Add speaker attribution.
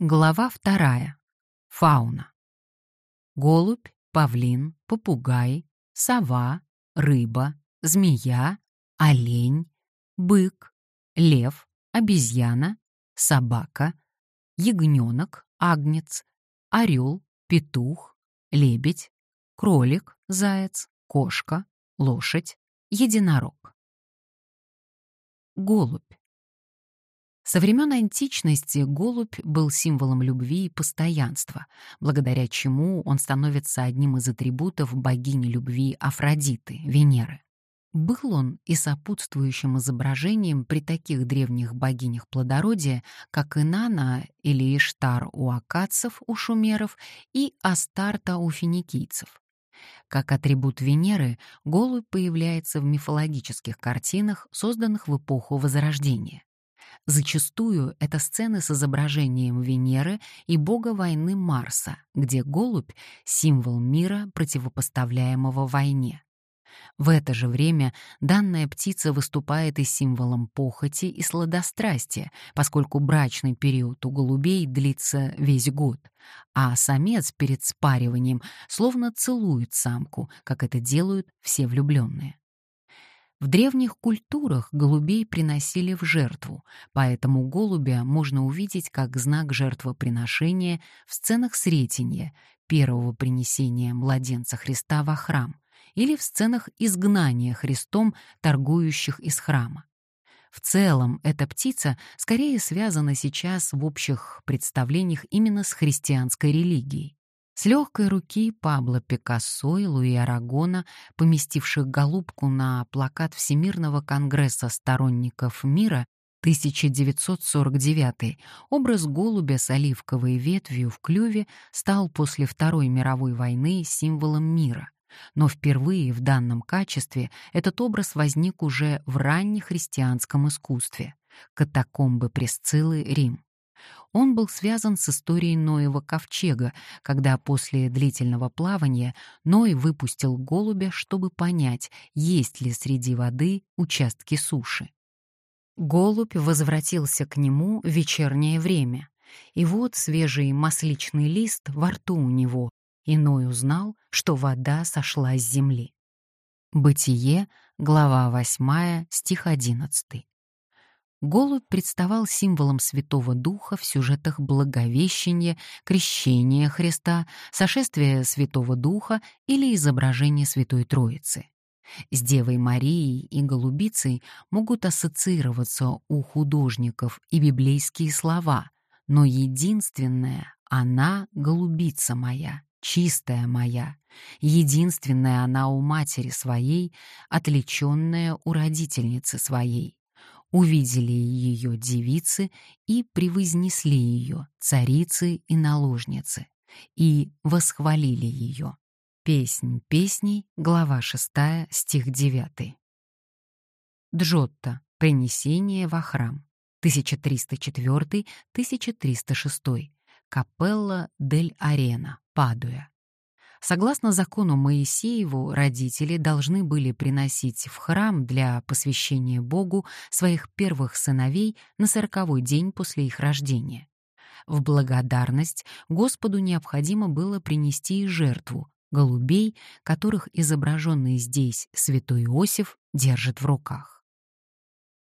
Speaker 1: Глава вторая. Фауна. Голубь, павлин, попугай, сова, рыба, змея, олень, бык, лев, обезьяна, собака, ягненок, агнец, орел, петух, лебедь, кролик, заяц, кошка, лошадь, единорог. Голубь. Со времен античности голубь был символом любви и постоянства, благодаря чему он становится одним из атрибутов богини любви Афродиты, Венеры. Был он и сопутствующим изображением при таких древних богинях плодородия, как Инана или Иштар у акадцев, у шумеров и Астарта у финикийцев. Как атрибут Венеры, голубь появляется в мифологических картинах, созданных в эпоху Возрождения. Зачастую это сцены с изображением Венеры и бога войны Марса, где голубь — символ мира, противопоставляемого войне. В это же время данная птица выступает и символом похоти и сладострастия, поскольку брачный период у голубей длится весь год, а самец перед спариванием словно целует самку, как это делают все влюбленные. В древних культурах голубей приносили в жертву, поэтому голубя можно увидеть как знак жертвоприношения в сценах Сретения, первого принесения младенца Христа во храм, или в сценах изгнания Христом торгующих из храма. В целом, эта птица скорее связана сейчас в общих представлениях именно с христианской религией. С легкой руки Пабло Пикассо и Луи Арагона, поместивших голубку на плакат Всемирного конгресса сторонников мира 1949, образ голубя с оливковой ветвью в клюве стал после Второй мировой войны символом мира. Но впервые в данном качестве этот образ возник уже в раннехристианском искусстве — катакомбы Пресциллы, Рим. Он был связан с историей Ноева ковчега, когда после длительного плавания Ной выпустил голубя, чтобы понять, есть ли среди воды участки суши. Голубь возвратился к нему в вечернее время, и вот свежий масличный лист во рту у него, и Ной узнал, что вода сошла с земли. Бытие, глава 8, стих 11. Голубь представал символом Святого Духа в сюжетах Благовещения, Крещения Христа, Сошествия Святого Духа или изображения Святой Троицы. С Девой Марией и Голубицей могут ассоциироваться у художников и библейские слова, но единственная она — голубица моя, чистая моя, единственная она у матери своей, отличенная у родительницы своей увидели ее девицы и превознесли ее, царицы и наложницы, и восхвалили ее. Песнь песней, глава 6, стих 9. Джотто. Принесение во храм. 1304-1306. Капелла дель Арена, Падуя. Согласно закону Моисееву, родители должны были приносить в храм для посвящения Богу своих первых сыновей на сороковой день после их рождения. В благодарность Господу необходимо было принести и жертву — голубей, которых изображенный здесь святой Иосиф держит в руках.